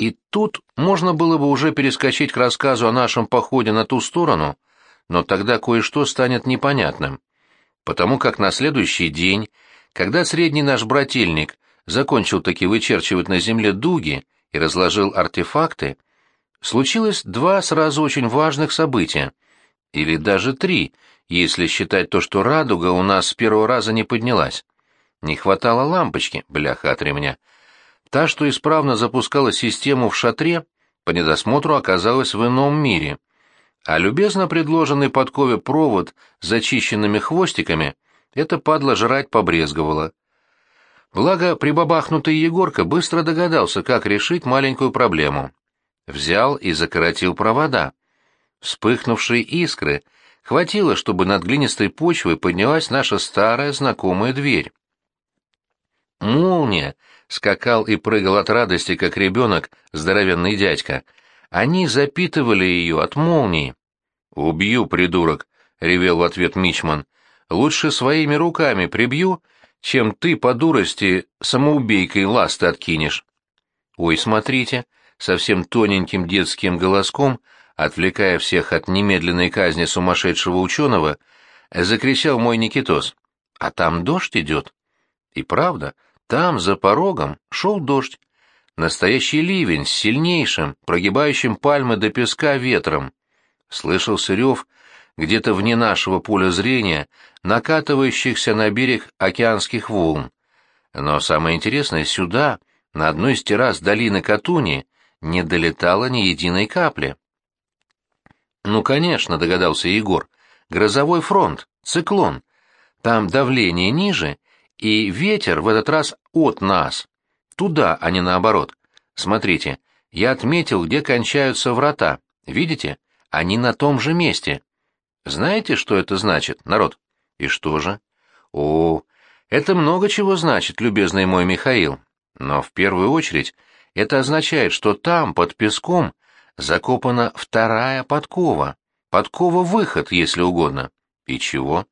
И тут можно было бы уже перескочить к рассказу о нашем походе на ту сторону, но тогда кое-что станет непонятным. Потому как на следующий день, когда средний наш брательник закончил таки вычерчивать на земле дуги и разложил артефакты, случилось два сразу очень важных события, или даже три, если считать то, что радуга у нас с первого раза не поднялась. Не хватало лампочки, бляха от ремня. Та, что исправно запускала систему в шатре, по недосмотру оказалась в ином мире. А любезно предложенный подкове провод с зачищенными хвостиками это падла жрать побрезговала. Благо, прибабахнутый Егорка быстро догадался, как решить маленькую проблему. Взял и закоротил провода. Вспыхнувшие искры хватило, чтобы над глинистой почвой поднялась наша старая знакомая дверь. Молния скакал и прыгал от радости, как ребенок, здоровенный дядька. Они запитывали ее от молнии. «Убью, придурок!» — ревел в ответ Мичман. «Лучше своими руками прибью, чем ты по дурости самоубийкой ласты откинешь». «Ой, смотрите!» — совсем тоненьким детским голоском, отвлекая всех от немедленной казни сумасшедшего ученого, закричал мой Никитос. «А там дождь идет?» И правда, там, за порогом, шел дождь. Настоящий ливень с сильнейшим, прогибающим пальмы до песка ветром. Слышался рев где-то вне нашего поля зрения, накатывающихся на берег океанских волн. Но самое интересное, сюда, на одной из террас долины Катуни, не долетало ни единой капли. Ну, конечно, догадался Егор, грозовой фронт, циклон. Там давление ниже, и ветер в этот раз от нас. Туда, а не наоборот. Смотрите, я отметил, где кончаются врата. Видите? Они на том же месте. Знаете, что это значит, народ? И что же? О, это много чего значит, любезный мой Михаил. Но в первую очередь это означает, что там, под песком, закопана вторая подкова. Подкова-выход, если угодно. И чего?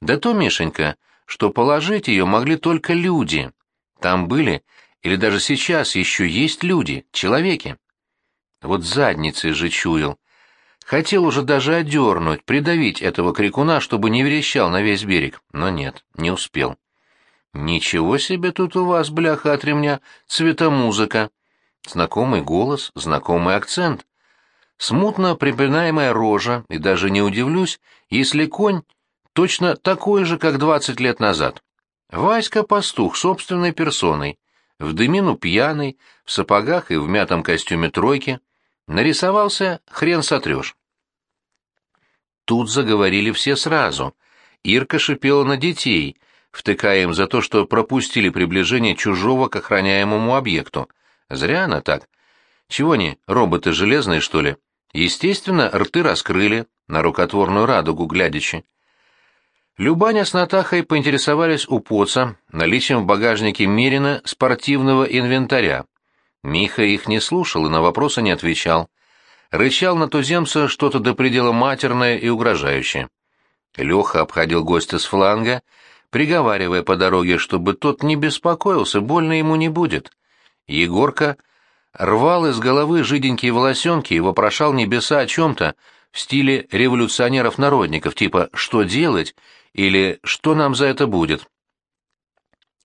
Да то, Мишенька, что положить ее могли только люди. Там были, или даже сейчас еще есть люди, человеки. Вот задницей же чуял. Хотел уже даже одернуть, придавить этого крикуна, чтобы не верещал на весь берег, но нет, не успел. «Ничего себе тут у вас, бляха от ремня, цветомузыка!» Знакомый голос, знакомый акцент. Смутно припинаемая рожа, и даже не удивлюсь, если конь точно такой же, как двадцать лет назад. Васька-пастух собственной персоной, в дымину пьяный, в сапогах и в мятом костюме тройки, нарисовался хрен сотрешь. Тут заговорили все сразу. Ирка шипела на детей, втыкая им за то, что пропустили приближение чужого к охраняемому объекту. Зря она так. Чего они, роботы железные, что ли? Естественно, рты раскрыли, на рукотворную радугу глядячи. Любаня с Натахой поинтересовались у поца наличием в багажнике Мерина спортивного инвентаря. Миха их не слушал и на вопросы не отвечал. Рычал на туземца что-то до предела матерное и угрожающее. Леха обходил гостя с фланга, приговаривая по дороге, чтобы тот не беспокоился, больно ему не будет. Егорка рвал из головы жиденькие волосенки и вопрошал небеса о чем-то в стиле революционеров-народников, типа «что делать?» Или «что нам за это будет?».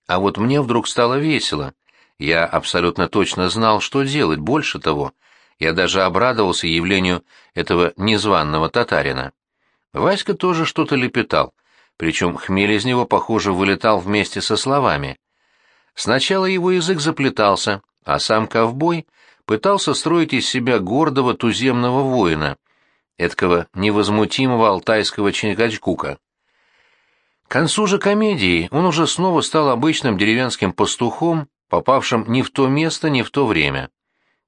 А вот мне вдруг стало весело. Я абсолютно точно знал, что делать, больше того. Я даже обрадовался явлению этого незваного татарина. Васька тоже что-то лепетал, причем хмель из него, похоже, вылетал вместе со словами. Сначала его язык заплетался, а сам ковбой пытался строить из себя гордого туземного воина, эткого невозмутимого алтайского Чингачгука. К концу же комедии он уже снова стал обычным деревенским пастухом, попавшим ни в то место, ни в то время.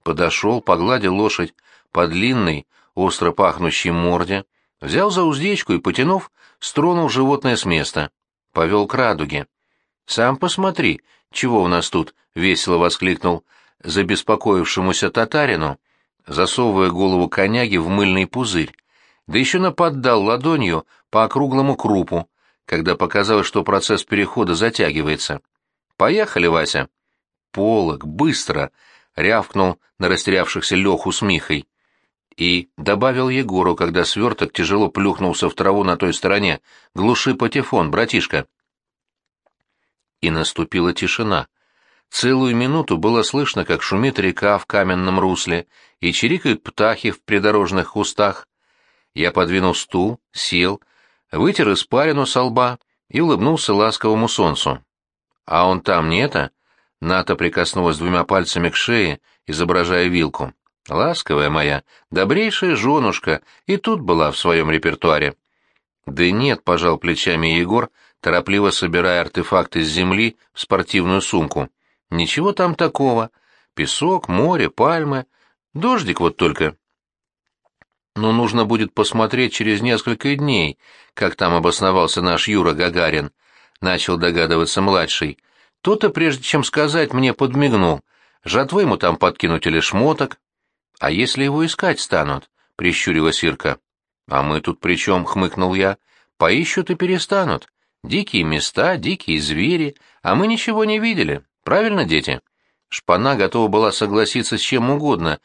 Подошел, погладил лошадь по длинной, остро пахнущей морде, взял за уздечку и, потянув, стронул животное с места. Повел к радуге. «Сам посмотри, чего у нас тут?» — весело воскликнул забеспокоившемуся татарину, засовывая голову коняги в мыльный пузырь. Да еще наподдал ладонью по округлому крупу, когда показалось, что процесс перехода затягивается. «Поехали, Вася!» «Полок, быстро!» рявкнул на растерявшихся Леху с Михой. И добавил Егору, когда сверток тяжело плюхнулся в траву на той стороне. «Глуши патефон, братишка!» И наступила тишина. Целую минуту было слышно, как шумит река в каменном русле и чирикают птахи в придорожных кустах. Я подвинул стул, сел, вытер испарину со лба и улыбнулся ласковому солнцу. «А он там не это?» Ната прикоснулась двумя пальцами к шее, изображая вилку. «Ласковая моя, добрейшая женушка, и тут была в своем репертуаре». «Да нет», — пожал плечами Егор, торопливо собирая артефакты с земли в спортивную сумку. «Ничего там такого. Песок, море, пальмы. Дождик вот только». «Но нужно будет посмотреть через несколько дней, как там обосновался наш Юра Гагарин», — начал догадываться младший. То-то, прежде чем сказать, мне подмигнул. Жатвы ему там подкинуть или шмоток. А если его искать станут? — прищурилась Ирка. А мы тут при чем? — хмыкнул я. Поищут и перестанут. Дикие места, дикие звери, а мы ничего не видели. Правильно, дети? Шпана готова была согласиться с чем угодно,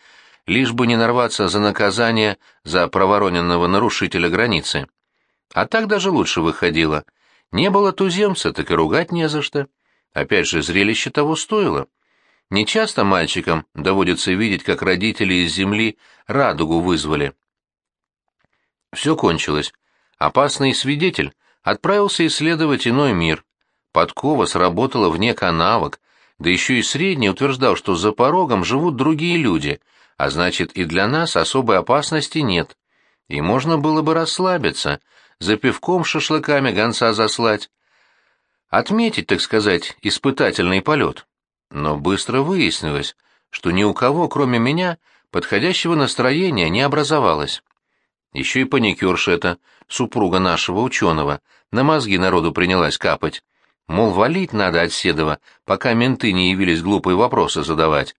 лишь бы не нарваться за наказание за провороненного нарушителя границы. А так даже лучше выходило. Не было туземца, так и ругать не за что. Опять же, зрелище того стоило. Нечасто мальчикам доводится видеть, как родители из земли радугу вызвали. Все кончилось. Опасный свидетель отправился исследовать иной мир. Подкова сработала вне канавок, да еще и средний утверждал, что за порогом живут другие люди, а значит и для нас особой опасности нет. И можно было бы расслабиться, за пивком с шашлыками гонца заслать, отметить, так сказать, испытательный полет. Но быстро выяснилось, что ни у кого, кроме меня, подходящего настроения не образовалось. Еще и паникерша эта, супруга нашего ученого, на мозги народу принялась капать. Мол, валить надо от Седова, пока менты не явились глупые вопросы задавать.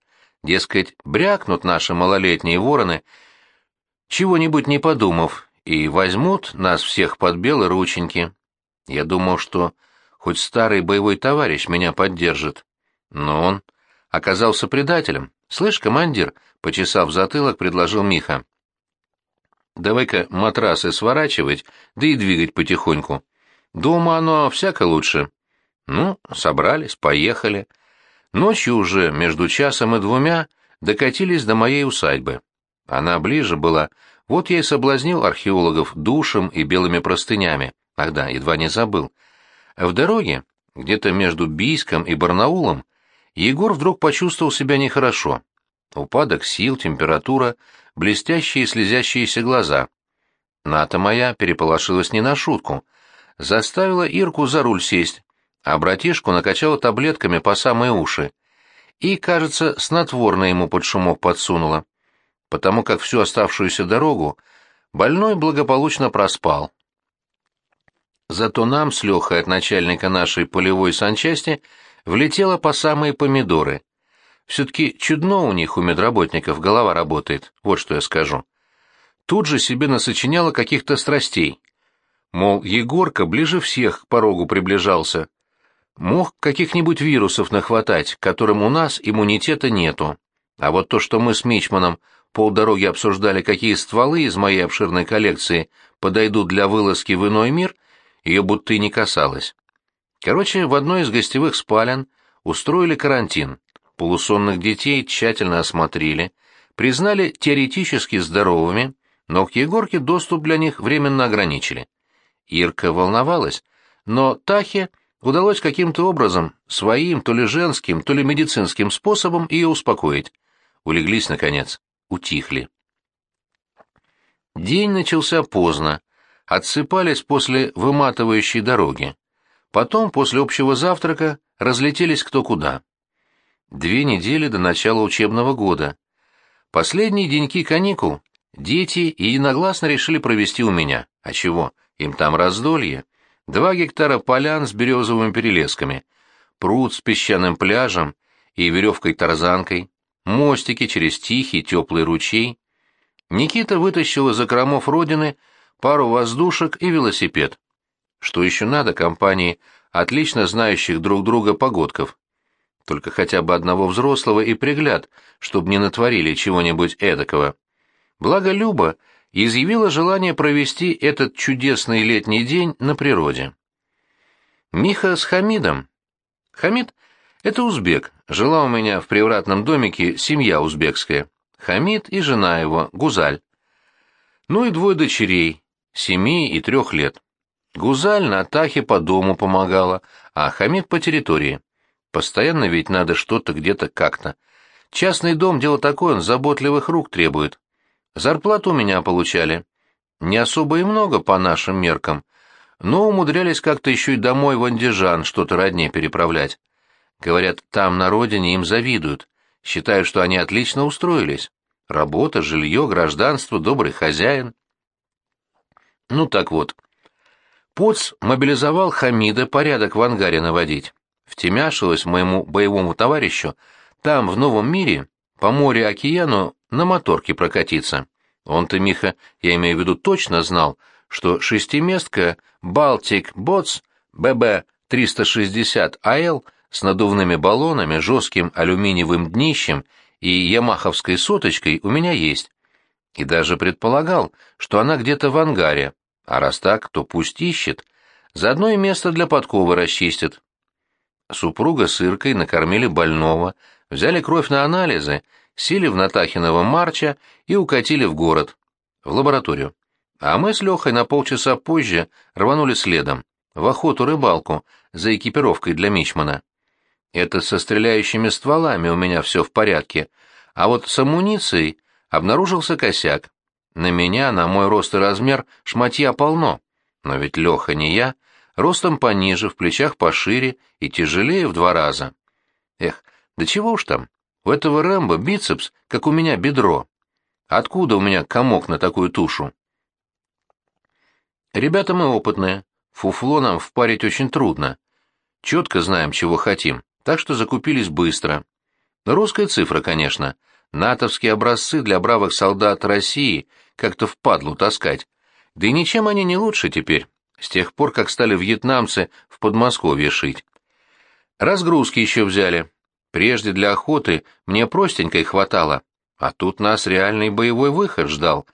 Дескать, брякнут наши малолетние вороны, чего-нибудь не подумав, и возьмут нас всех под белые рученьки. Я думал, что Хоть старый боевой товарищ меня поддержит. Но он оказался предателем. Слышь, командир, почесав затылок, предложил Миха. Давай-ка матрасы сворачивать, да и двигать потихоньку. Дома оно всяко лучше. Ну, собрались, поехали. Ночью уже, между часом и двумя, докатились до моей усадьбы. Она ближе была, вот я и соблазнил археологов душем и белыми простынями. Ах да, едва не забыл. В дороге, где-то между Бийском и Барнаулом, Егор вдруг почувствовал себя нехорошо. Упадок сил, температура, блестящие слезящиеся глаза. Ната моя переполошилась не на шутку. Заставила Ирку за руль сесть, а братишку накачала таблетками по самые уши. И, кажется, снотворно ему под шумок подсунула. Потому как всю оставшуюся дорогу больной благополучно проспал. Зато нам с Лехой от начальника нашей полевой санчасти влетело по самые помидоры. Все-таки чудно у них, у медработников, голова работает, вот что я скажу. Тут же себе насочиняла каких-то страстей. Мол, Егорка ближе всех к порогу приближался. Мог каких-нибудь вирусов нахватать, которым у нас иммунитета нету. А вот то, что мы с Мичманом полдороги обсуждали, какие стволы из моей обширной коллекции подойдут для вылазки в иной мир — ее будто и не касалось. Короче, в одной из гостевых спален устроили карантин. Полусонных детей тщательно осмотрели, признали теоретически здоровыми, но к Егорке доступ для них временно ограничили. Ирка волновалась, но Тахе удалось каким-то образом, своим, то ли женским, то ли медицинским способом ее успокоить. Улеглись, наконец, утихли. День начался поздно, отсыпались после выматывающей дороги. Потом, после общего завтрака, разлетелись кто куда. Две недели до начала учебного года. Последние деньки каникул дети единогласно решили провести у меня. А чего? Им там раздолье. Два гектара полян с березовыми перелесками, пруд с песчаным пляжем и веревкой-тарзанкой, мостики через тихий теплый ручей. Никита вытащил из окромов родины пару воздушек и велосипед. Что еще надо компании отлично знающих друг друга погодков? только хотя бы одного взрослого и пригляд, чтобы не натворили чего-нибудь эдакого. Благо Люба изъявила желание провести этот чудесный летний день на природе. Миха с Хамидом. Хамид — это узбек, жила у меня в привратном домике семья узбекская. Хамид и жена его, Гузаль. Ну и двое дочерей, семи и трех лет. Гузаль на Тахе по дому помогала, а Хамид по территории. Постоянно ведь надо что-то где-то как-то. Частный дом — дело такое, он заботливых рук требует. Зарплату у меня получали. Не особо и много по нашим меркам, но умудрялись как-то еще и домой в Андижан что-то роднее переправлять. Говорят, там на родине им завидуют, считают, что они отлично устроились. Работа, жилье, гражданство, добрый хозяин. Ну так вот. Поц мобилизовал Хамида порядок в ангаре наводить. Втемяшилось моему боевому товарищу там, в новом мире, по морю-океану на моторке прокатиться. Он-то, Миха, я имею в виду, точно знал, что шестиместка «Балтик Ботс» ББ-360АЛ с надувными баллонами, жестким алюминиевым днищем и ямаховской соточкой у меня есть. И даже предполагал, что она где-то в ангаре, а раз так, то пусть ищет. Заодно и место для подковы расчистит. Супруга с Иркой накормили больного, взяли кровь на анализы, сели в Натахиного Марча и укатили в город, в лабораторию. А мы с Лехой на полчаса позже рванули следом, в охоту-рыбалку, за экипировкой для Мичмана. Это со стреляющими стволами у меня все в порядке, а вот с амуницией обнаружился косяк. На меня, на мой рост и размер, шматья полно. Но ведь Леха не я, ростом пониже, в плечах пошире и тяжелее в два раза. Эх, да чего уж там, у этого Рэмбо бицепс, как у меня бедро. Откуда у меня комок на такую тушу? Ребята мы опытные, фуфло нам впарить очень трудно. Четко знаем, чего хотим, так что закупились быстро. Русская цифра, конечно. Натовские образцы для бравых солдат России как-то впадлу таскать. Да и ничем они не лучше теперь, с тех пор, как стали вьетнамцы в Подмосковье шить. Разгрузки еще взяли. Прежде для охоты мне простенькой хватало, а тут нас реальный боевой выход ждал.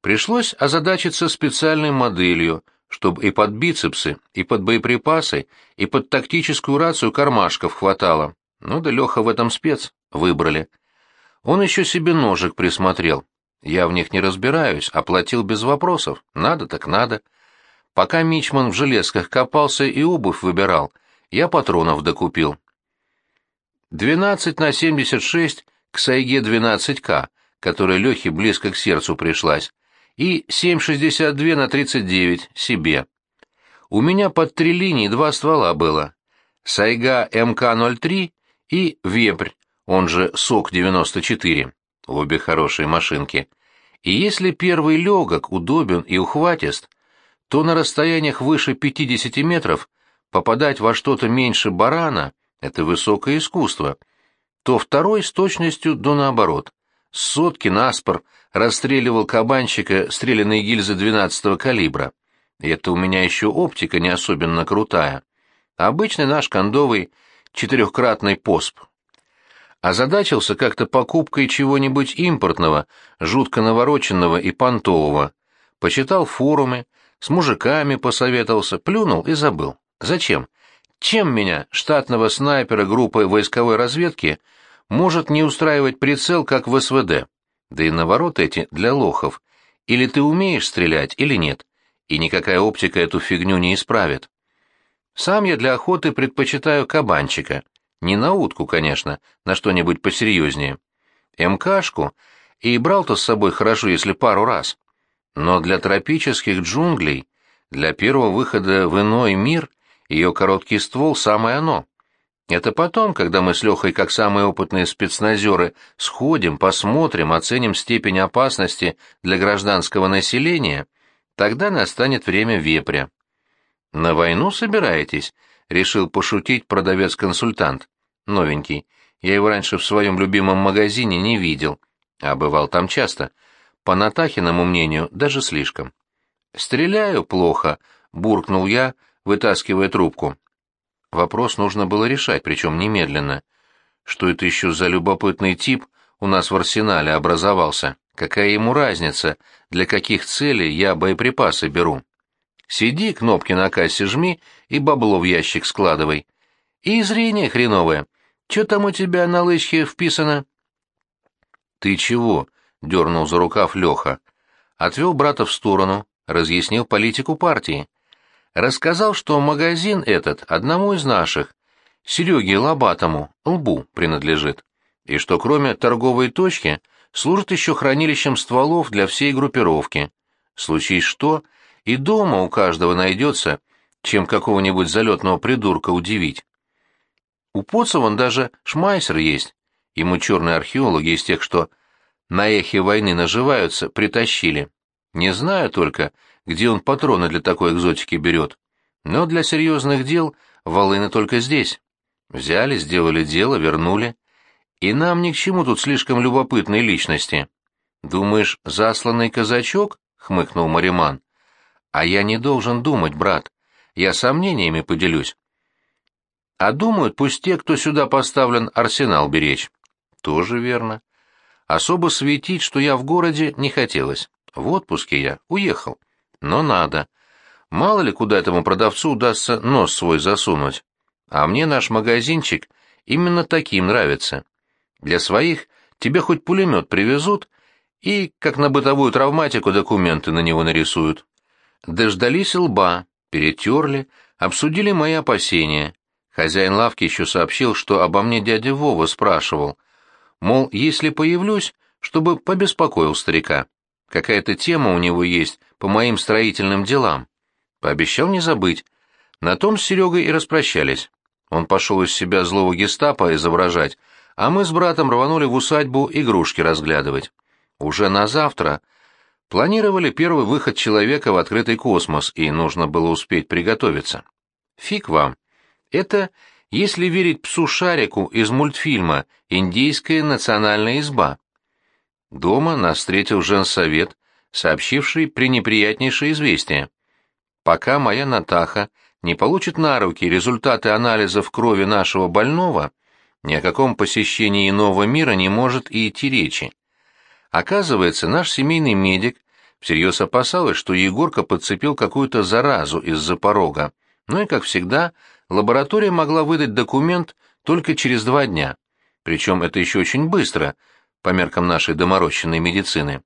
Пришлось озадачиться специальной моделью, чтобы и под бицепсы, и под боеприпасы, и под тактическую рацию кармашков хватало. Ну да Леха в этом спец, выбрали. Он еще себе ножик присмотрел. Я в них не разбираюсь, оплатил без вопросов. Надо так надо. Пока Мичман в железках копался и обувь выбирал, я патронов докупил. 12 на 76 к Сайге 12К, которая Лехе близко к сердцу пришлась и 7,62 на 39 себе. У меня под три линии два ствола было. Сайга МК-03 и Вепрь, он же СОК-94. Обе хорошие машинки. И если первый легок, удобен и ухватист, то на расстояниях выше 50 метров попадать во что-то меньше барана — это высокое искусство, то второй с точностью до наоборот. Сотки наспор расстреливал кабанчика стрелянные гильзы 12-го калибра. И это у меня еще оптика не особенно крутая. Обычный наш кондовый четырехкратный посп. Озадачился как-то покупкой чего-нибудь импортного, жутко навороченного и понтового. Почитал форумы, с мужиками посоветовался, плюнул и забыл. Зачем? Чем меня, штатного снайпера группы войсковой разведки, может не устраивать прицел, как в СВД. Да и навороты эти для лохов. Или ты умеешь стрелять, или нет. И никакая оптика эту фигню не исправит. Сам я для охоты предпочитаю кабанчика. Не на утку, конечно, на что-нибудь посерьезнее. МКшку и брал-то с собой хорошо, если пару раз. Но для тропических джунглей, для первого выхода в иной мир, ее короткий ствол самое оно. Это потом, когда мы с Лехой, как самые опытные спецназеры, сходим, посмотрим, оценим степень опасности для гражданского населения, тогда настанет время вепря. «На войну собираетесь?» — решил пошутить продавец-консультант. Новенький. Я его раньше в своем любимом магазине не видел, а бывал там часто. По Натахиному мнению, даже слишком. «Стреляю плохо», — буркнул я, вытаскивая трубку. Вопрос нужно было решать, причем немедленно. что это еще за любопытный тип у нас в арсенале образовался. Какая ему разница, для каких целей я боеприпасы беру? Сиди, кнопки на кассе жми и бабло в ящик складывай. И зрение хреновое. Че там у тебя на лычке вписано? Ты чего? — дернул за рукав Леха. Отвел брата в сторону, разъяснил политику партии. Рассказал, что магазин этот одному из наших, Сереге Лобатому, лбу, принадлежит, и что кроме торговой точки служит еще хранилищем стволов для всей группировки. Случись что, и дома у каждого найдется, чем какого-нибудь залетного придурка удивить. У Поцеван даже шмайсер есть. Ему черные археологи из тех, что на эхе войны наживаются, притащили. Не знаю только, где он патроны для такой экзотики берет. Но для серьезных дел волыны только здесь. Взяли, сделали дело, вернули. И нам ни к чему тут слишком любопытной личности. Думаешь, засланный казачок? — хмыкнул Мариман. А я не должен думать, брат. Я сомнениями поделюсь. А думают, пусть те, кто сюда поставлен, арсенал беречь. Тоже верно. Особо светить, что я в городе, не хотелось. В отпуске я, уехал. Но надо. Мало ли, куда этому продавцу удастся нос свой засунуть. А мне наш магазинчик именно таким нравится. Для своих тебе хоть пулемет привезут и, как на бытовую травматику, документы на него нарисуют. Дождались лба, перетерли, обсудили мои опасения. Хозяин лавки еще сообщил, что обо мне дядя Вова спрашивал. Мол, если появлюсь, чтобы побеспокоил старика. Какая-то тема у него есть по моим строительным делам. Пообещал не забыть. На том с Серегой и распрощались. Он пошел из себя злого гестапо изображать, а мы с братом рванули в усадьбу игрушки разглядывать. Уже на завтра планировали первый выход человека в открытый космос, и нужно было успеть приготовиться. Фиг вам. Это, если верить псу-шарику из мультфильма «Индийская национальная изба». Дома нас встретил женсовет, сообщивший пренеприятнейшее известие. Пока моя Натаха не получит на руки результаты анализов крови нашего больного, ни о каком посещении иного мира не может и идти речи. Оказывается, наш семейный медик всерьез опасалась, что Егорка подцепил какую-то заразу из-за порога. Ну и, как всегда, лаборатория могла выдать документ только через два дня. Причем это еще очень быстро, по меркам нашей доморощенной медицины.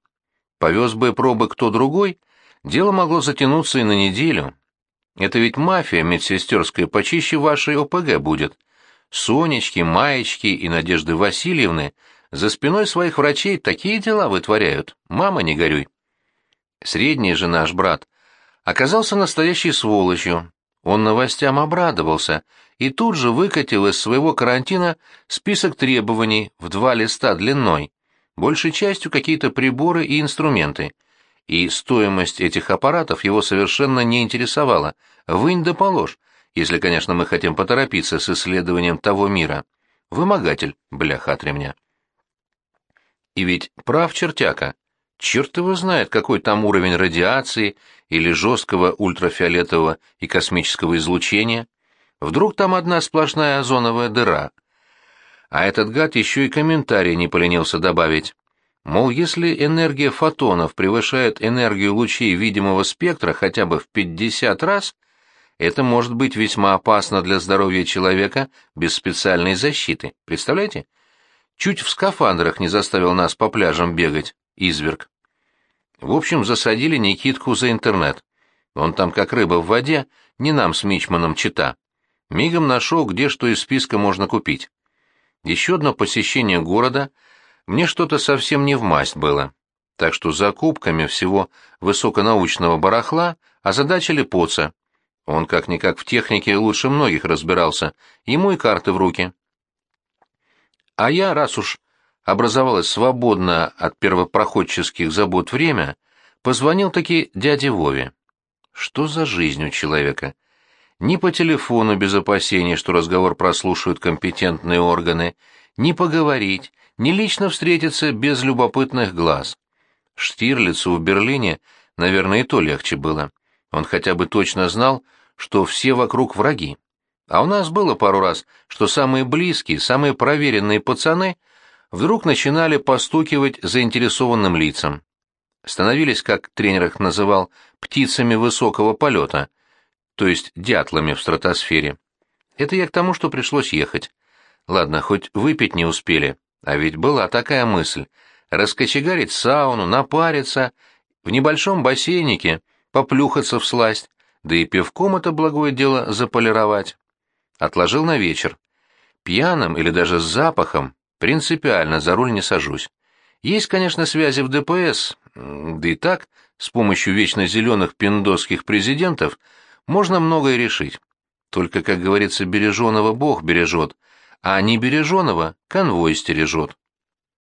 Повез бы пробы кто другой, дело могло затянуться и на неделю, это ведь мафия медсестерская почище вашей ОПГ будет. Сонечки, Маечки и Надежды Васильевны за спиной своих врачей такие дела вытворяют. Мама, не горюй. Средний же наш брат оказался настоящей сволочью. Он новостям обрадовался и тут же выкатил из своего карантина список требований в два листа длиной, большей частью какие-то приборы и инструменты и стоимость этих аппаратов его совершенно не интересовала. Вынь да положь, если, конечно, мы хотим поторопиться с исследованием того мира. Вымогатель, бляха от. И ведь прав чертяка. Черт его знает, какой там уровень радиации или жесткого ультрафиолетового и космического излучения. Вдруг там одна сплошная озоновая дыра. А этот гад еще и комментарий не поленился добавить. Мол, если энергия фотонов превышает энергию лучей видимого спектра хотя бы в 50 раз, это может быть весьма опасно для здоровья человека без специальной защиты. Представляете? Чуть в скафандрах не заставил нас по пляжам бегать, изверг. В общем, засадили Никитку за интернет. Он там как рыба в воде, не нам с Мичманом чита. Мигом нашел, где что из списка можно купить. Еще одно посещение города — мне что-то совсем не в масть было. Так что закупками всего высоконаучного барахла озадачили поца. Он как-никак в технике лучше многих разбирался, ему и карты в руки. А я, раз уж образовалось свободно от первопроходческих забот время, позвонил таки дяде Вове. Что за жизнь у человека? Ни по телефону без опасения, что разговор прослушают компетентные органы, ни поговорить, не лично встретиться без любопытных глаз. Штирлицу в Берлине, наверное, и то легче было. Он хотя бы точно знал, что все вокруг враги. А у нас было пару раз, что самые близкие, самые проверенные пацаны вдруг начинали постукивать заинтересованным лицам. Становились, как тренер их называл, птицами высокого полета, то есть дятлами в стратосфере. Это я к тому, что пришлось ехать. Ладно, хоть выпить не успели, а ведь была такая мысль — раскочегарить сауну, напариться, в небольшом бассейнике поплюхаться в сласть, да и пивком это благое дело заполировать. Отложил на вечер. Пьяным или даже с запахом принципиально за руль не сажусь. Есть, конечно, связи в ДПС, да и так, с помощью вечно зеленых пиндосских президентов, можно многое решить. Только, как говорится, береженого Бог бережет, а не береженого конвой стережет.